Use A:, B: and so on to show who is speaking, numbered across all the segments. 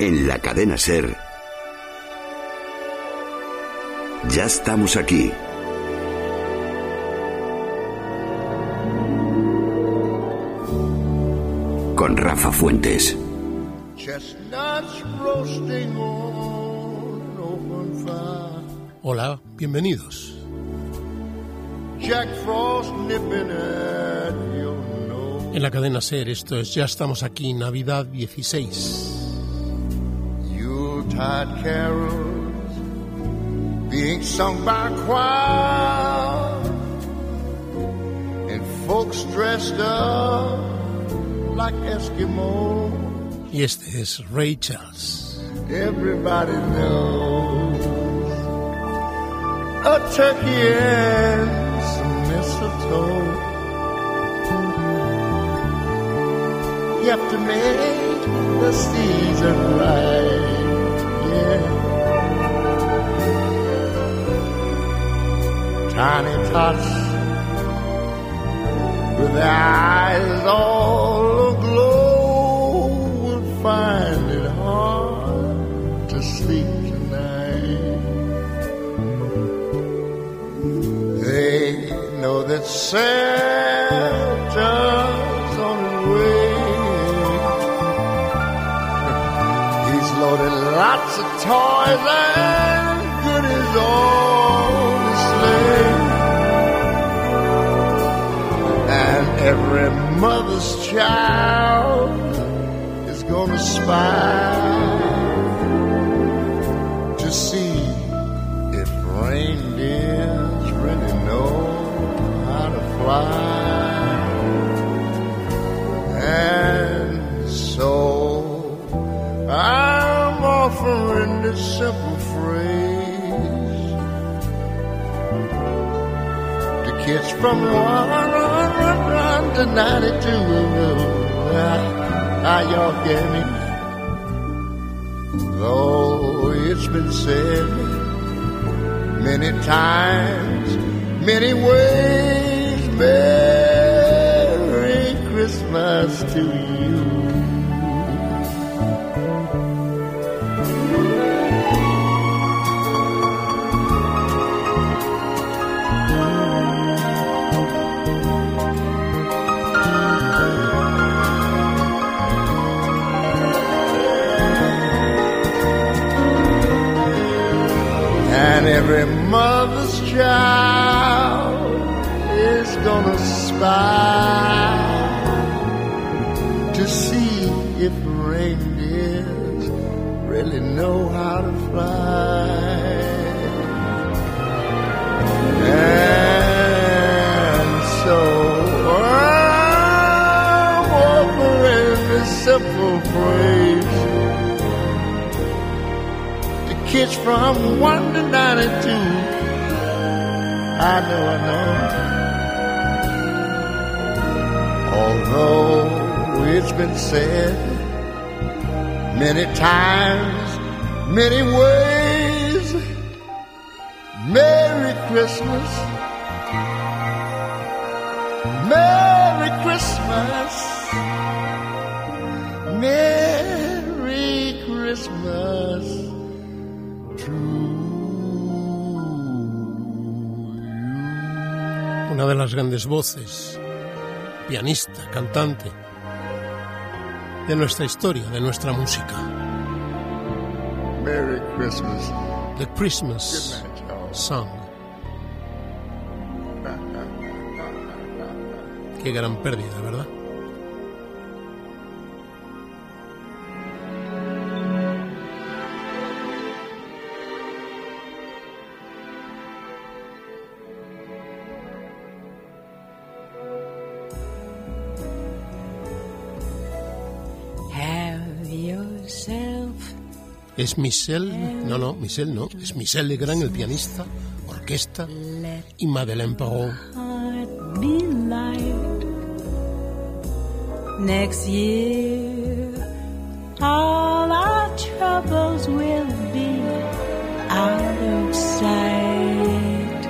A: En la cadena Ser. Ya estamos aquí. Con Rafa Fuentes.
B: Hola, bienvenidos. En la cadena Ser, esto es Ya estamos aquí, Navidad 16.
C: Yuletide carols being sung by choir and folks dressed up like Eskimos.
B: Este es Ray Charles.
C: Everybody knows a turkey and some mistletoe. You have to make the season right. Tiny tots with their eyes all aglow will find it hard to sleep tonight. They know that Santa's lots of toys and goodies on his sleigh. And every mother's child is gonna spy one, one, one, one to 92. How, how y'all me? Though it's been said many times, many ways, Merry Christmas to you. Gonna to see if reindeers really know how to fly. And so I'm offering this simple phrase to kids from 1 to 92. I know, I know. Although it's been said many times, many ways, Merry Christmas. Merry Christmas. Merry Christmas.
B: Una de las grandes voces, pianista, cantante, de nuestra historia, de nuestra música.
C: Merry Christmas.
B: The Christmas. Song. Qué gran pérdida, ¿verdad? Es Michel, no, no, Michel no, es Michel Legrand, el pianista, orquesta, y Madeleine
D: light. Next year, all our troubles will be out of sight.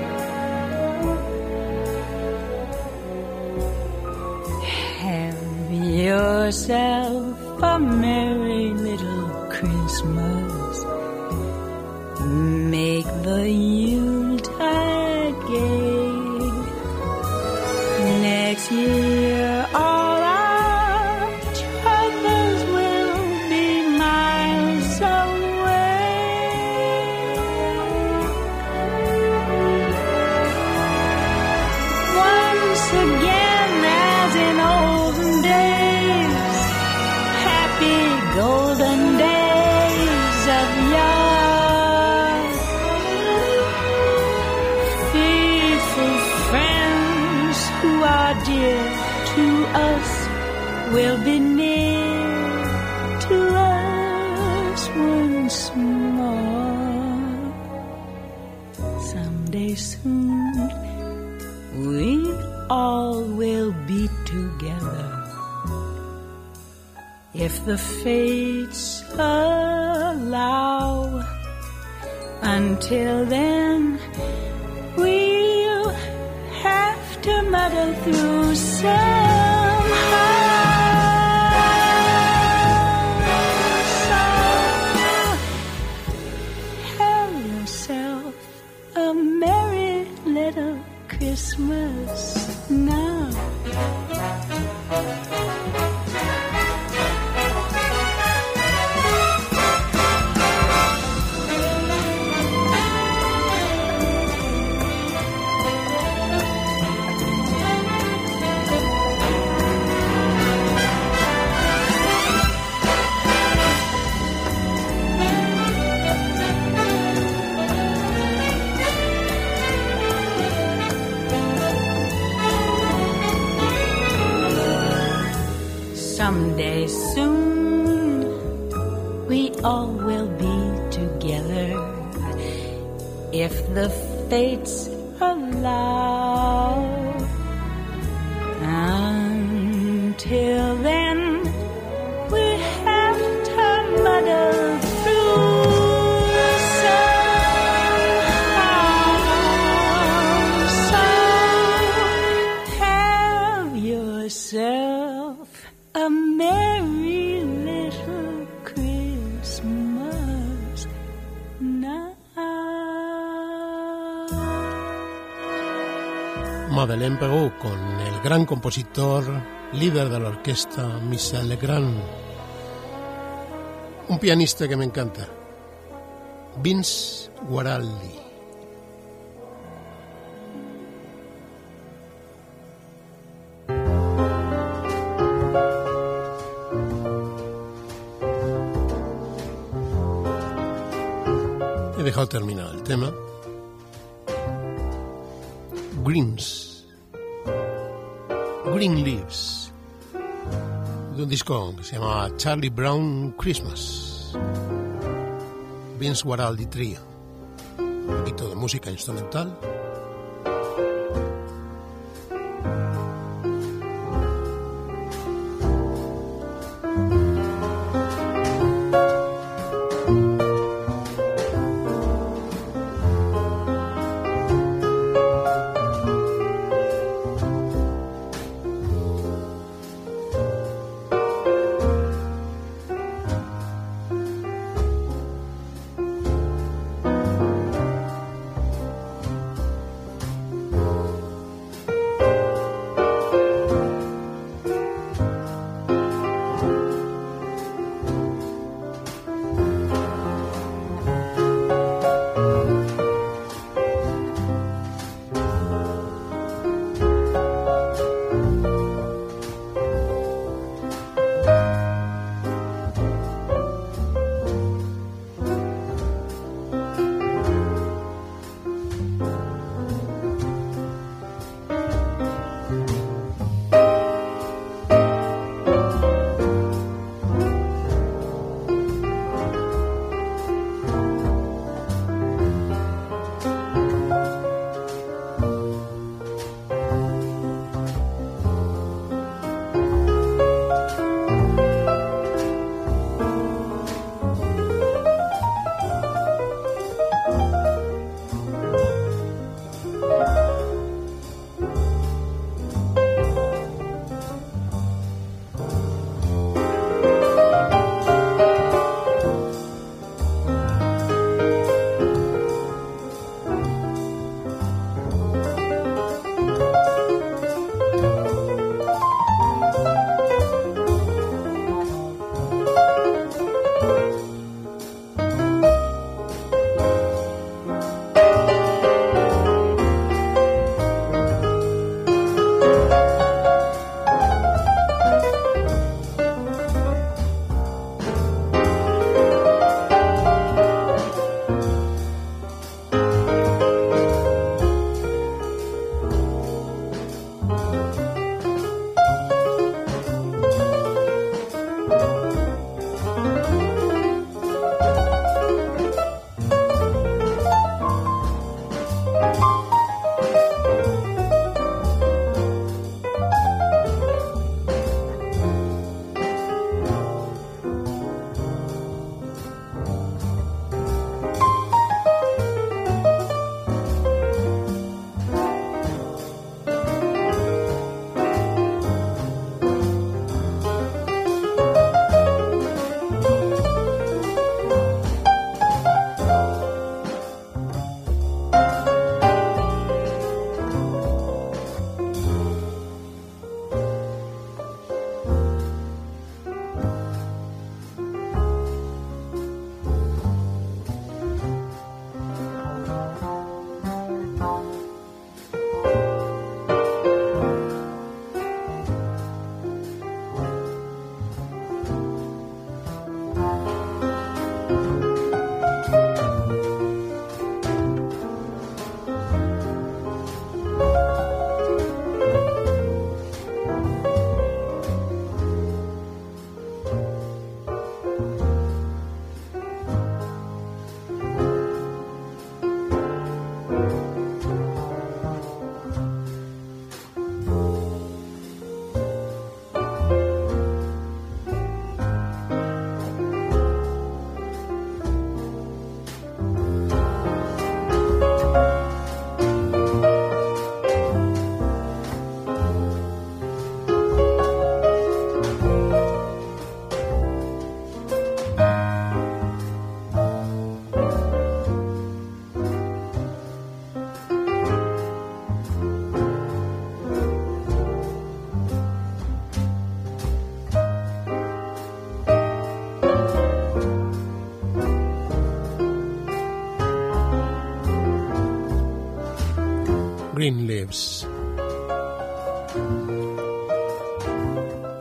D: Have yourself a merry little Christmas. Make the you the fates allow. Until then, we'll have to muddle through.
B: fades. compositor, líder de la orquesta Michel Legrand. Un pianista que me encanta, Vince Guaraldi. se llama Charlie Brown Christmas. Vince Guaraldi Trio. Un poquito de música instrumental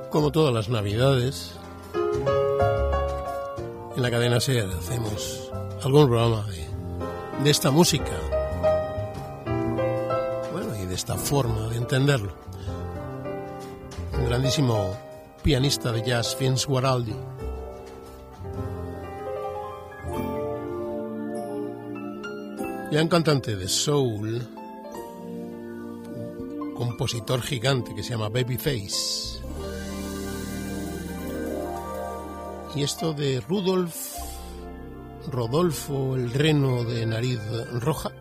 E: Como todas las navidades, en la cadena SER hacemos algún programa de, esta música. Bueno, y de esta forma de entenderlo. Un grandísimo pianista de jazz, Vince Guaraldi. Gran cantante de soul compositor gigante que se llama Babyface. Y esto de Rudolf, Rodolfo el reno de nariz roja.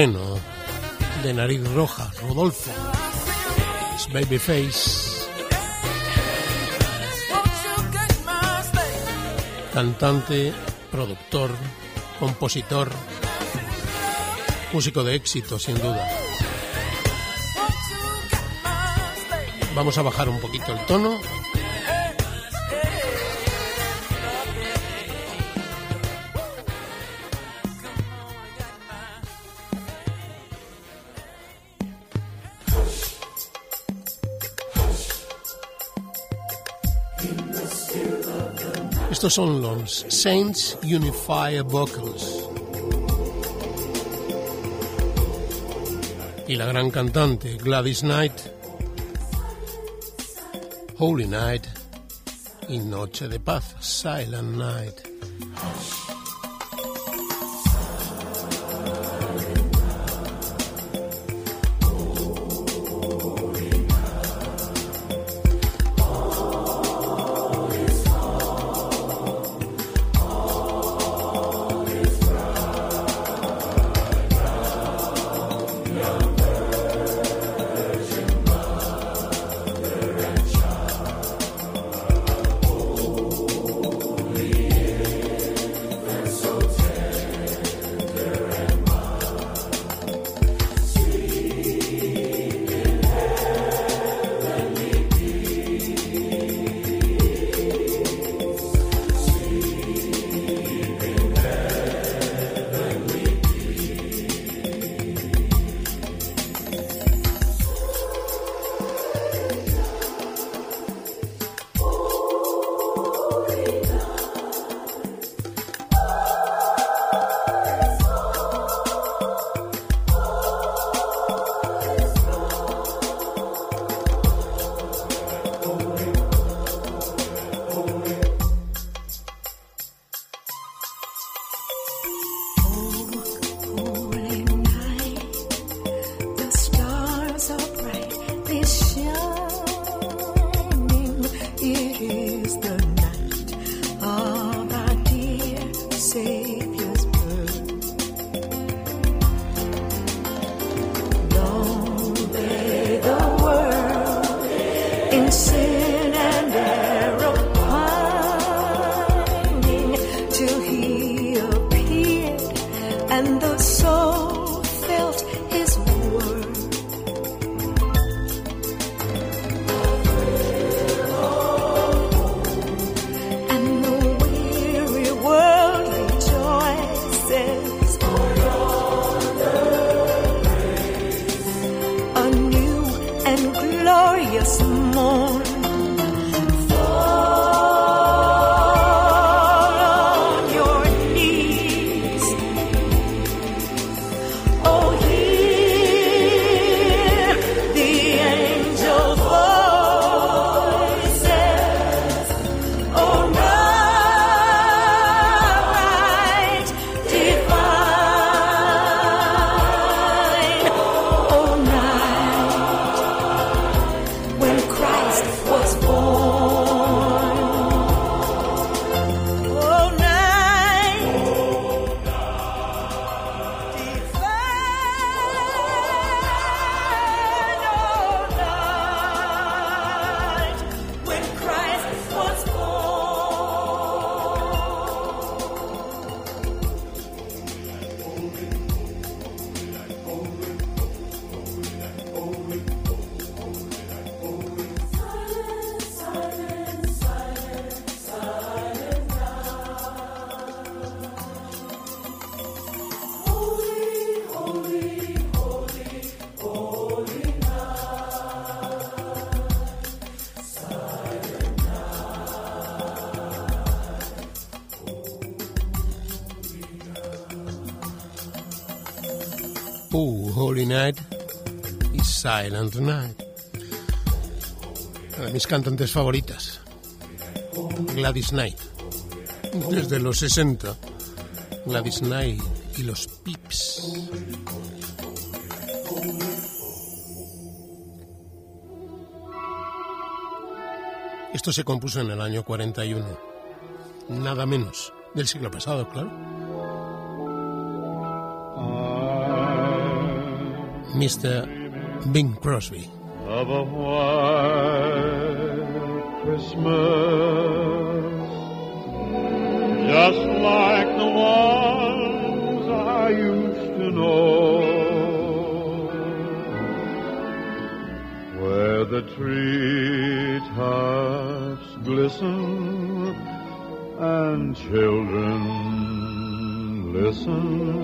E: de nariz roja, Rodolfo, Babyface, cantante, productor, compositor, músico de éxito sin duda. Vamos a bajar un poquito el tono. Estos son los Saints Unifier Vocals. Y la gran cantante Gladys Knight, Holy Night y Noche de Paz, Silent Night.
F: Night
B: y Silent Night. Una de mis cantantes favoritas. Gladys Knight. Desde los 60. Gladys Knight y los Pips. Esto se compuso en el año 41. Nada menos. Del siglo pasado, claro. Mr. Bing Crosby.
G: of a white Christmas, just like the ones I used to know, where the treetops glisten and children listen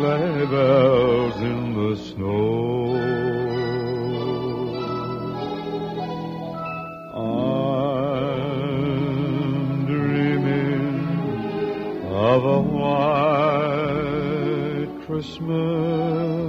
G: sleigh bells in the snow. I'm dreaming of a white Christmas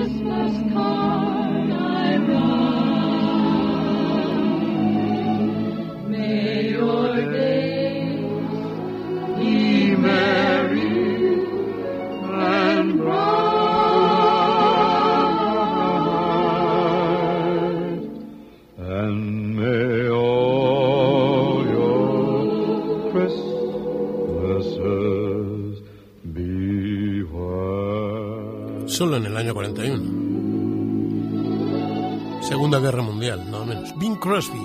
G: Christmas card
B: solo en el año 41. Segunda Guerra Mundial, nada menos. Bing Crosby.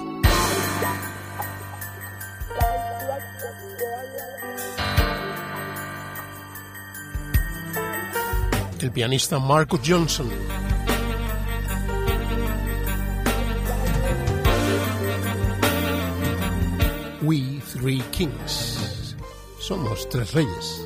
B: El pianista Marcus Johnson. We Three Kings. Somos tres reyes.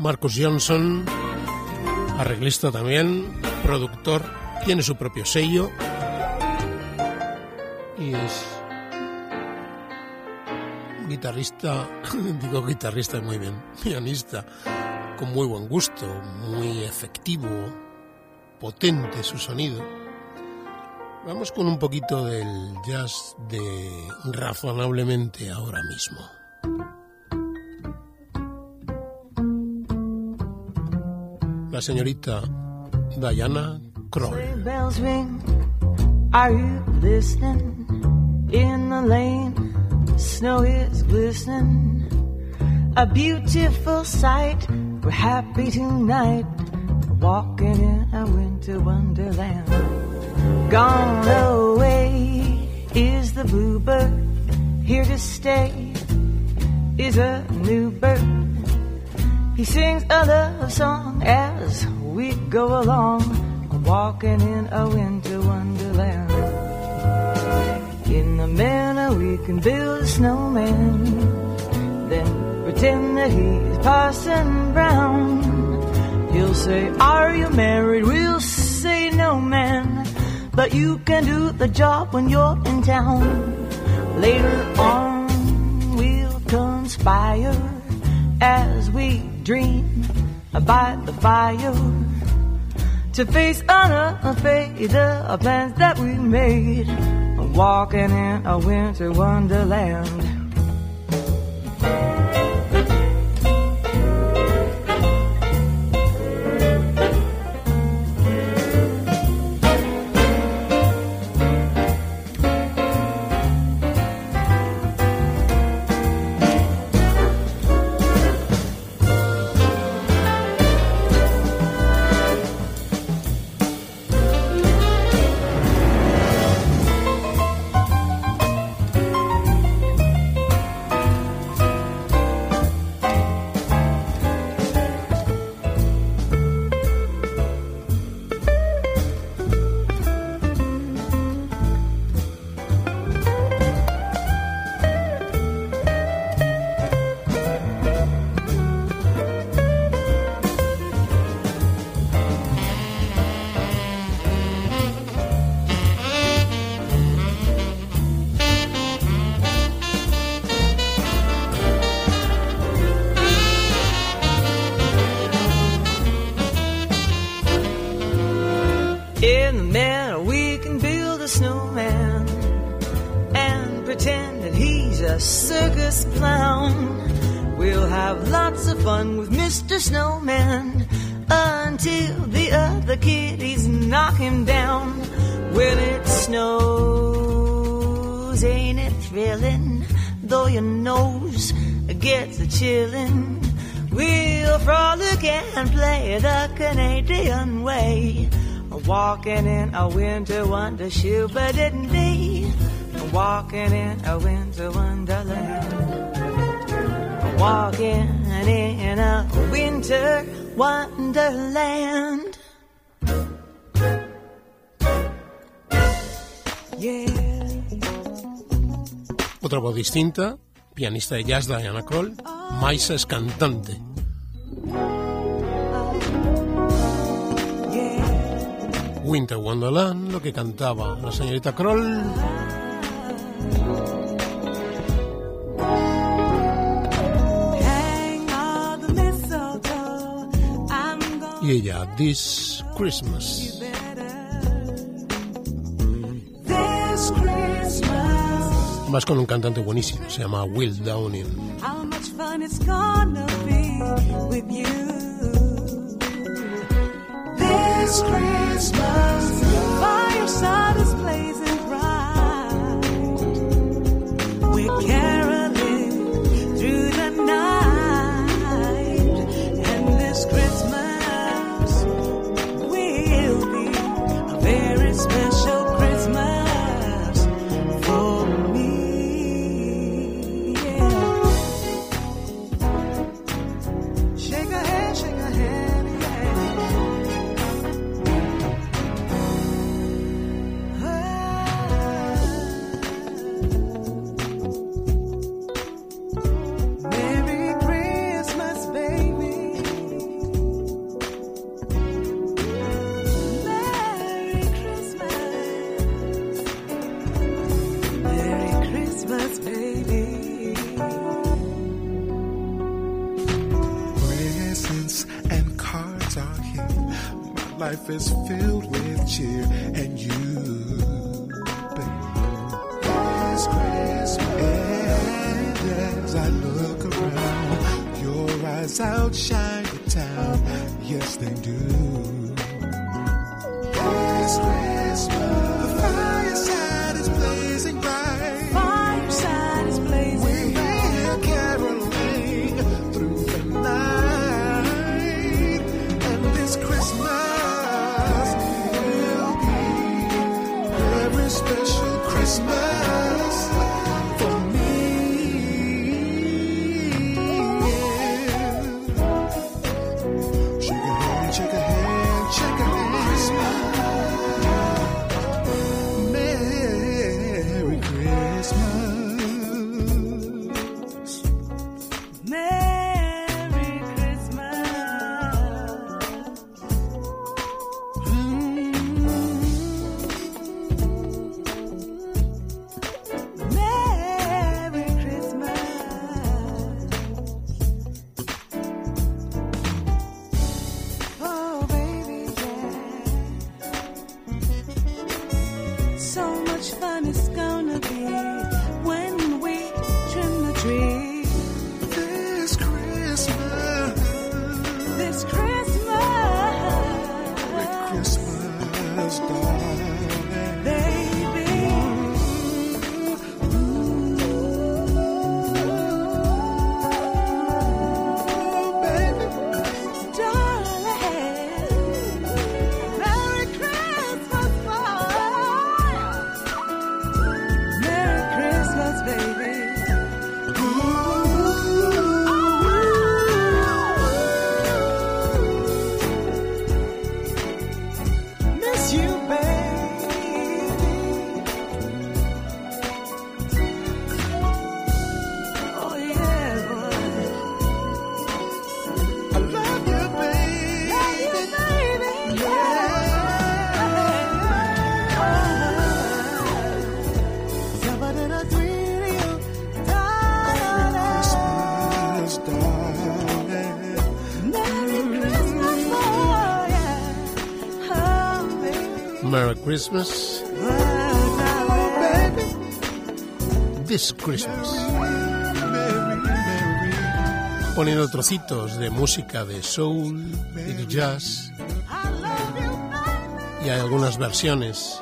B: Marcus Johnson, arreglista también, productor, tiene su propio sello y es guitarrista, digo guitarrista muy bien, pianista, con muy buen gusto, muy efectivo, potente su sonido. Vamos con un poquito del jazz de razonablemente ahora mismo. La señorita Diana
H: Krall. Bells ring. Are you listening? In the lane, snow is glistening. A beautiful sight. We're happy tonight. Walking in a winter wonderland. Gone away is the bluebird. Here to stay is a new bird. He sings a love song as we go along, walking in a winter wonderland. In the manner we can build a snowman, then pretend that he's Parson Brown. He'll say, Are you married? We'll say, No, man. But you can do the job when you're in town. Later on, we'll conspire as we dream by the fire to face unafraid the plans that we made. Walking in a winter wonderland. Fun with Mr. Snowman until the other kiddies knock him down. When it snows, ain't it thrilling? Though your nose gets a chillin'. We'll frolic and play the Canadian way. Walking in a winter wonder shoe, but didn't be walking in a winter wonderland. Walking in a winter wonderland. Yeah.
B: Otra voz distinta, pianista de jazz Diana Kroll, Maisa es cantante. Winter Wonderland, lo que cantaba la señorita Kroll. Y ella, This Christmas.
H: this Christmas.
B: Vas con un cantante buenísimo, se llama Will Downing.
H: How much fun it's gonna be with you. This Christmas, fireside is blazing
I: is filled with cheer and you
J: It's crazy.
I: This Christmas.
B: Poniendo trocitos de música de soul y de jazz. Y hay algunas versiones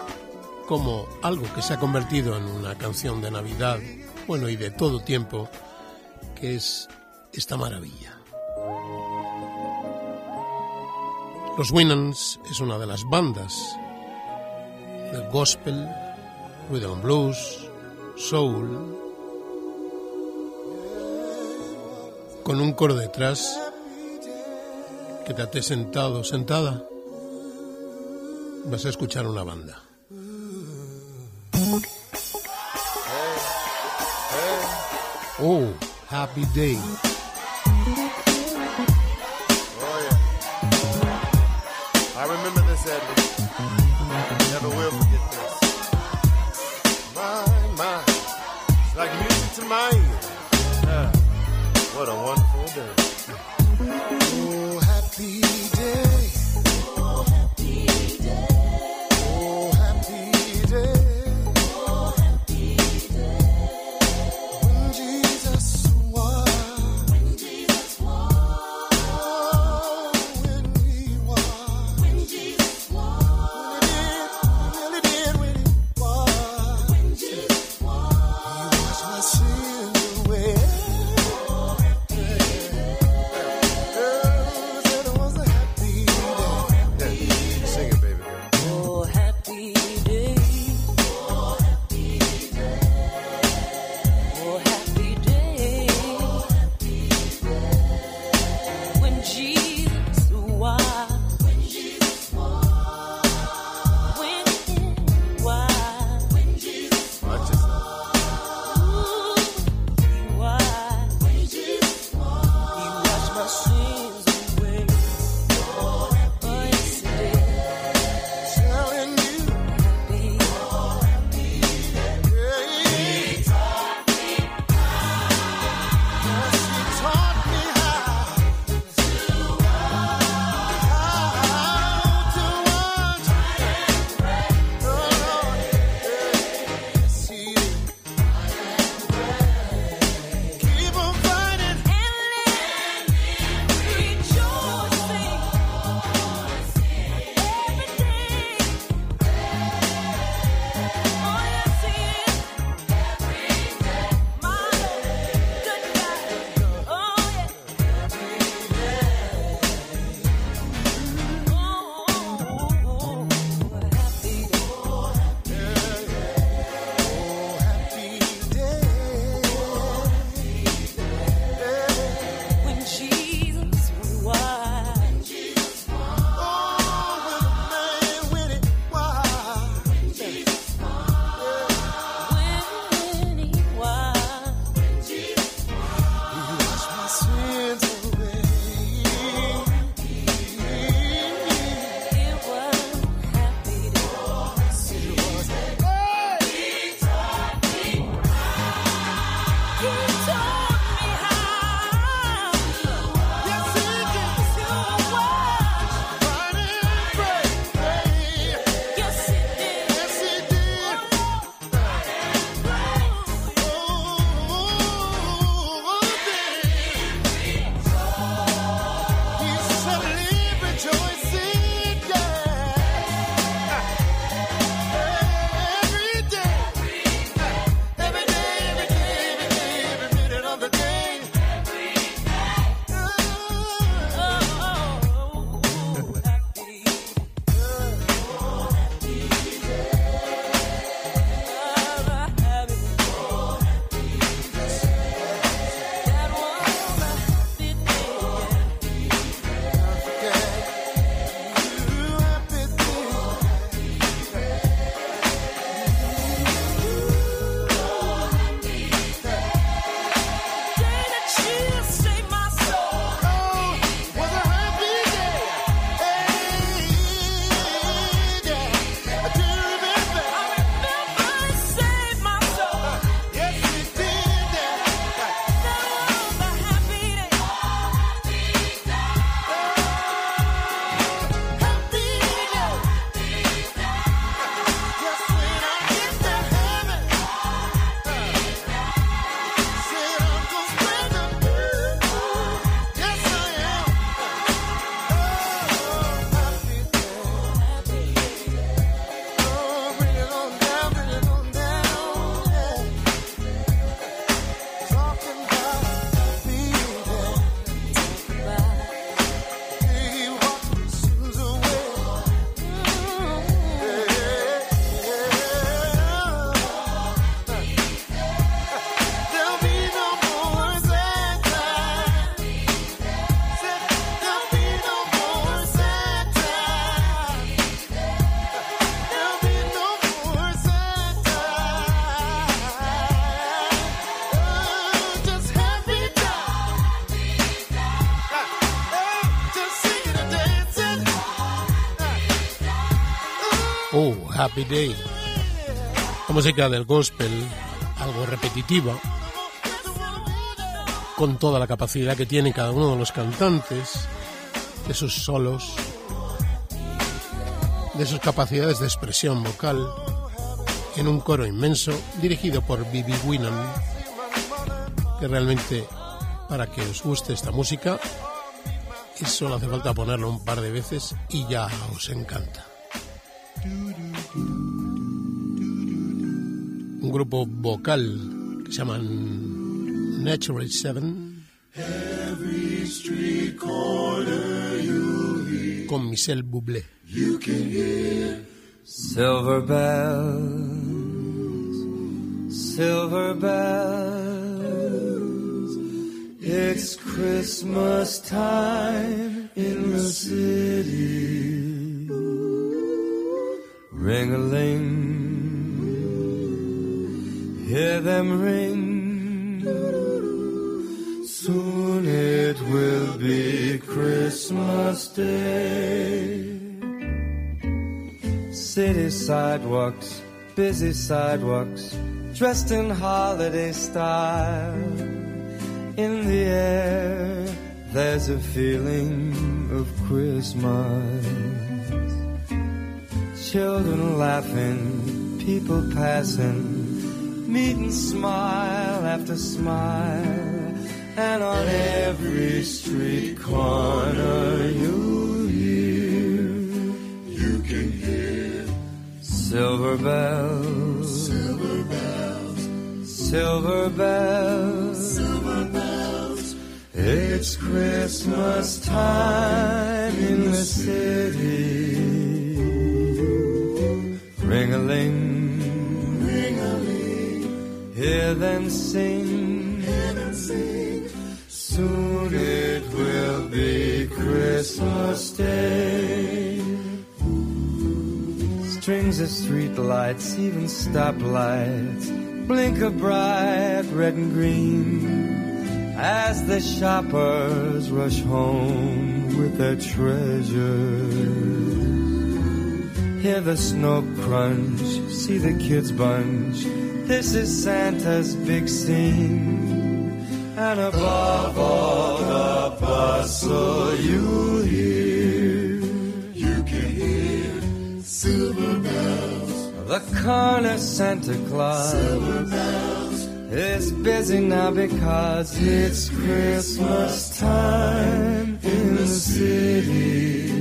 B: como algo que se ha convertido en una canción de Navidad, bueno y de todo tiempo, que es esta maravilla. Los Winans es una de las bandas del gospel, rhythm and blues, soul, con un coro detrás que te até sentado, sentada, vas a escuchar una banda. Oh, happy day.
C: never will
I: Happy Day.
B: La música del gospel, algo repetitiva, con toda la capacidad que tiene cada uno de los cantantes, de sus solos, de sus capacidades de expresión vocal, en un coro inmenso dirigido por Bibi Winham, que realmente para que os guste esta música y solo hace falta ponerlo un par de veces y ya os encanta. Un grupo vocal que se llaman Natural Seven. Con Michel Bublé.
K: Silver bells, silver bells. It's Christmas time in the city. Ring a ling, hear them ring. Soon it will be Christmas Day. City sidewalks, busy sidewalks, dressed in holiday style. In the air, there's a feeling of Christmas. Children laughing, people passing, meet and smile after smile. And on every street corner you'll hear, you can hear silver bells, silver bells, silver bells, silver bells. It's Christmas time in the city. Ring a ling. Hear them sing, hear them sing. Soon it will be Christmas Day. Strings of street lights, even stoplights, blink of bright red and green as the shoppers rush home with their treasures. Hear the snow crunch, see the kids bunch. This is Santa's big scene. And above all the bustle you hear, you can hear silver bells. The corner Santa Claus. Silver bells. Is busy now because it's Christmas time in the city.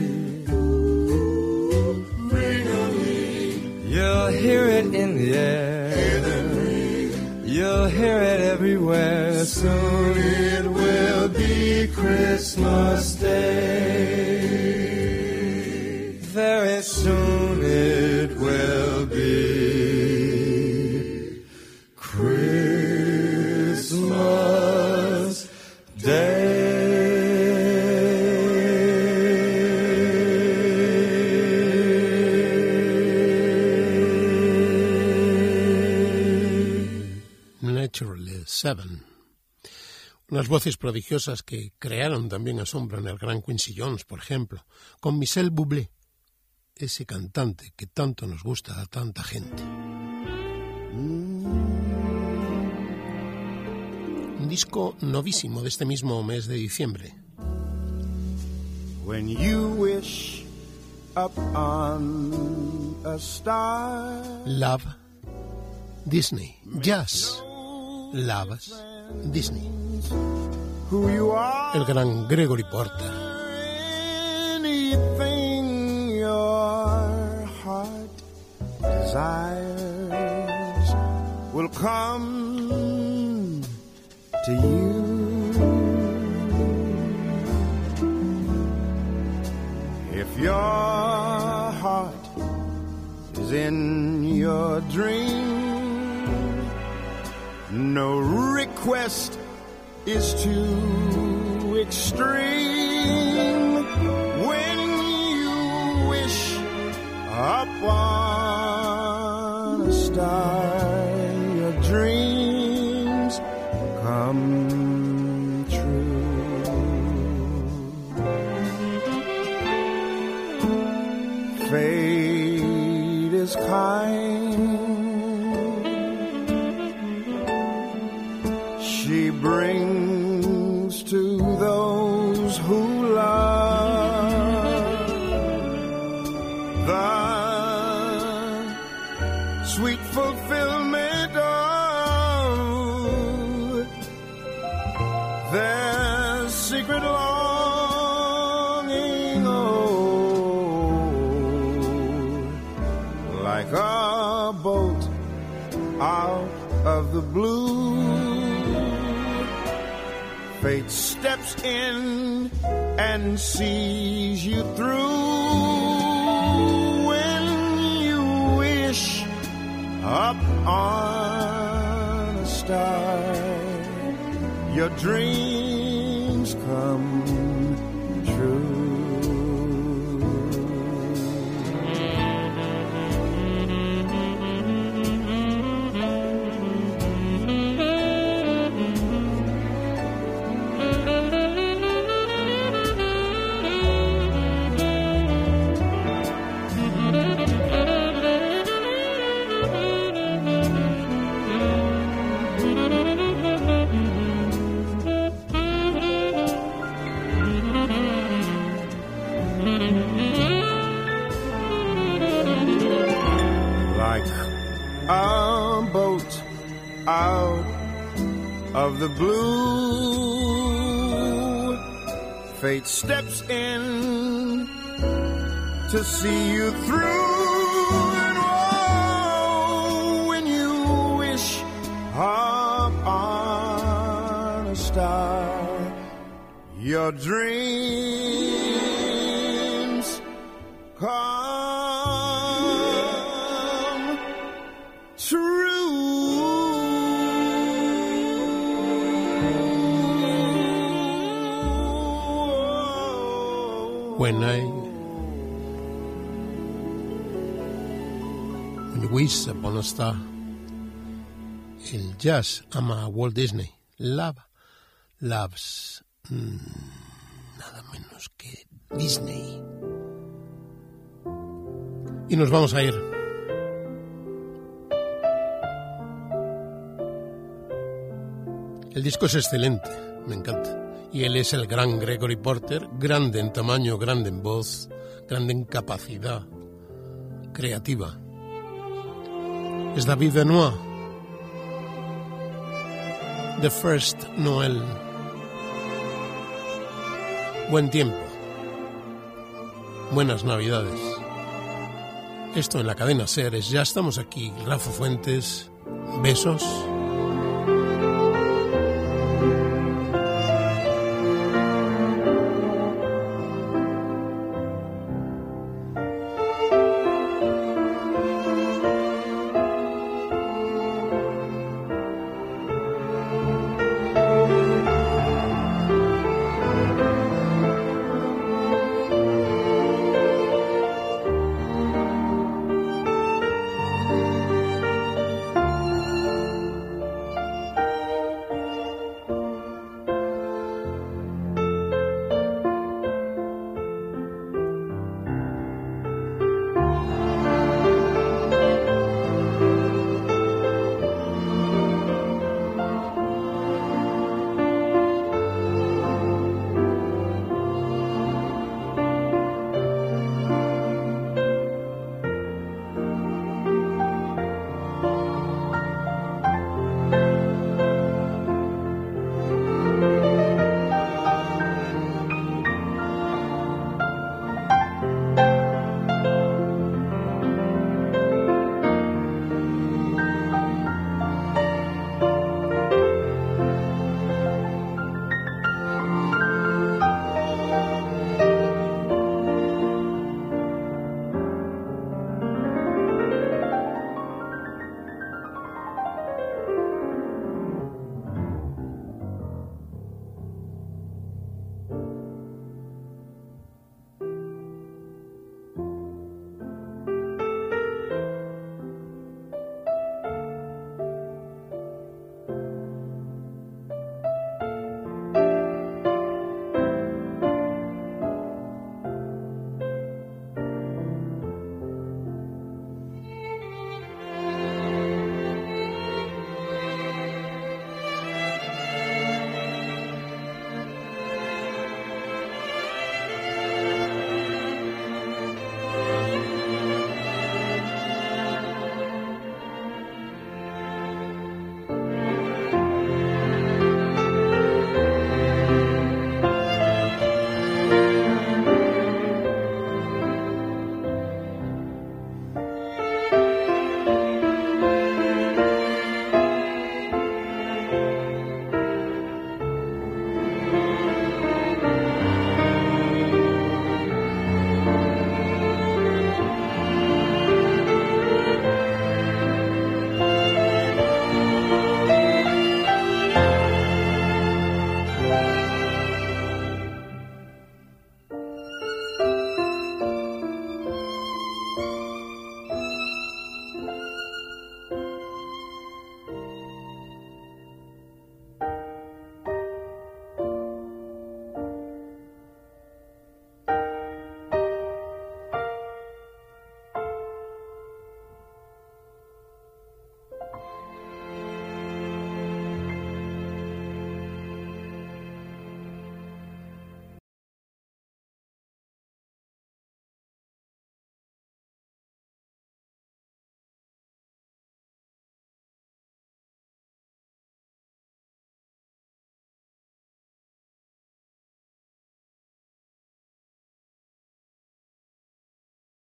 K: You'll hear it in the air. You'll hear it everywhere. Soon it will be Christmas Day. Very soon
B: Unas voces prodigiosas que crearon también asombro en el gran Quincy Jones, por ejemplo, con Michel Bublé, ese cantante que tanto nos gusta a tanta gente. Mm. Un disco novísimo de este mismo mes de diciembre.
C: When you wish a star.
B: Love Disney Jazz. Loves Disney.
C: who you are,
B: El gran Gregory Porter.
C: anything your heart desires will come to you. If your heart is in your dream, no request is too extreme when you wish upon a star your dreams come true fate is is kind. Blue. Fate steps in and sees you through when you wish up on a star. Your dreams the blue. Fate steps in to see you through. And oh, when you wish up on a star, your dreams
B: When I When wish upon a star El jazz ama a Walt Disney. Love Loves mm, Nada menos que Disney. Y nos vamos a ir. El disco es excelente, me encanta. Y él es el gran Gregory Porter, grande en tamaño, grande en voz, grande en capacidad creativa. Es David Benoit, The First Noel. Buen tiempo. Buenas Navidades. Esto en la cadena Seres. Ya estamos aquí. Rafa Fuentes. Besos.